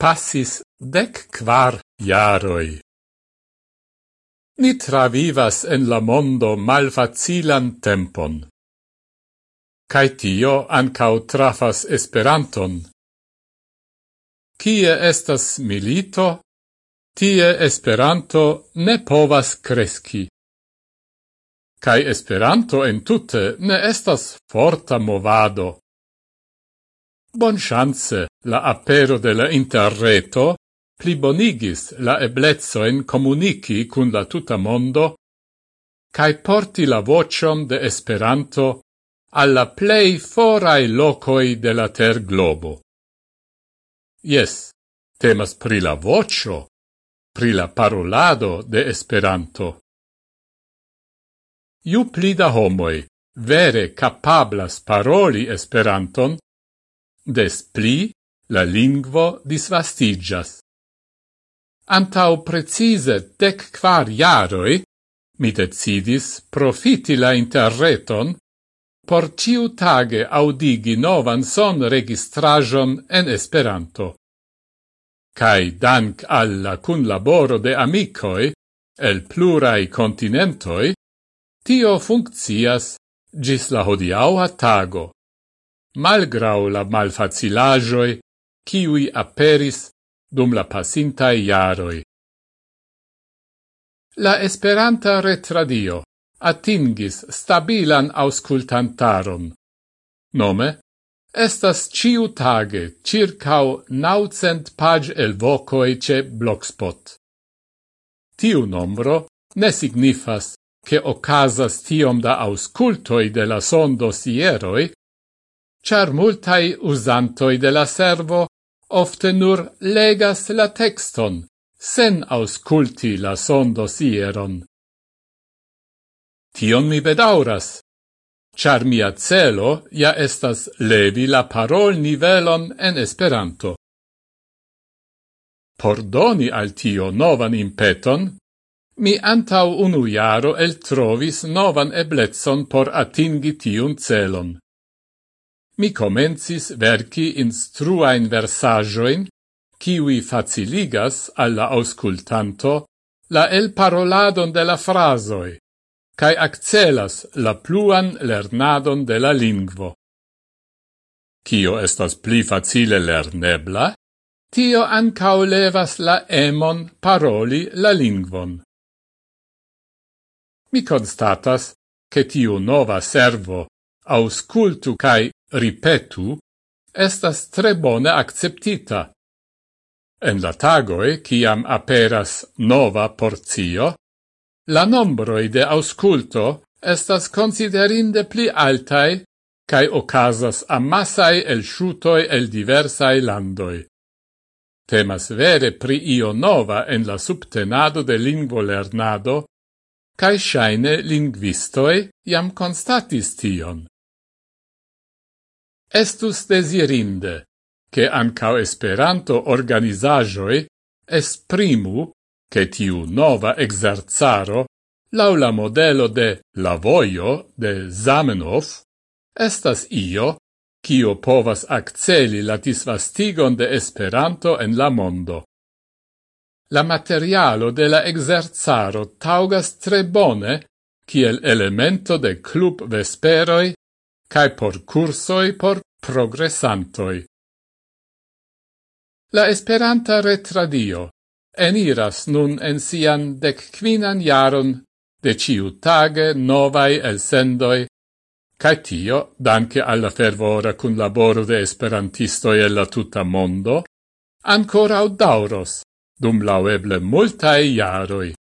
passis dec quar jaroi. Ni travivas en la mondo malfacilan tempon. Cai tio ancau trafas Esperanton. Cie estas milito, tie Esperanto ne povas cresci. Cai Esperanto entute ne estas forta movado. Bon chance la apero de la interreto plibonigis la eblezoen comunici cun la tuta mondo cae porti la vocion de Esperanto alla plei forai locoi de la ter globo. Yes, temas pri la vocio, pri la parolado de Esperanto. Ju pli da homoi vere capablas paroli Esperanton, des pli la lingvo disvastigas. Antau precise dec quar iaroi, mi decidis profiti la interreton por ciu tage audigi novan son registrajon en Esperanto. Cai dank alla cun laboro de amicoi el plurai continentoi, tio funccias gis la hodiaua tago malgrau la malfacilagioi, kiui aperis dum la pasintai iaroi. La Esperanta retradio atingis stabilan auscultantaron. Nome, estas ciu tage circau naucent pag el vocoi ce blogspot. Tiu nombro ne signifas che ocasas tiom da auscultoi de la sondo sieroi, char multai usantoi de la servo ofte nur legas la texton, sen ausculti la sondosieron. Tion mi bedauras, char mia celo ja estas levi la parol nivelon en Esperanto. Por doni al tio novan impeton, mi antau unu jaro el trovis novan eblezzon por atingi tiun celon mi comencis verci instruain versajoin, kiwi faciligas alla auscultanto la el paroladon de la frasoi, cae accelas la pluan lernadon de la lingvo. Cio estas pli facile lernebla, tio ancao levas la emon paroli la lingvon. Mi constatas che tiu nova servo auscultu cae ripetu, estas tre bone acceptita. En la tagoe, ciam aperas nova porzio, la nombroi de ausculto estas considerinde pli altai cae ocasas amassai el shutoi el diversai landoi. Temas vere pri io nova en la subtenado de lingvo lernado, cae shaine linguistoi iam constatis tion. Estus desirinde che ancao Esperanto organizajoi esprimu che tiu nova exerzaro laula modelo de la voio de Zamenhof estas io kio povas acceli la disvastigon de Esperanto en la mondo. La materialo de la exerzaro taugas tre bone kiel elemento de club vesperoi cae por cursoi por progressantoi. La Esperanta retradio eniras nun en sian decquinan jaron de ciu tage novai elsendoi, cae tio, danke alla fervora cun laboro de esperantistoi e la tuta mondo, ancora audauros, dum laueble multae jaroi.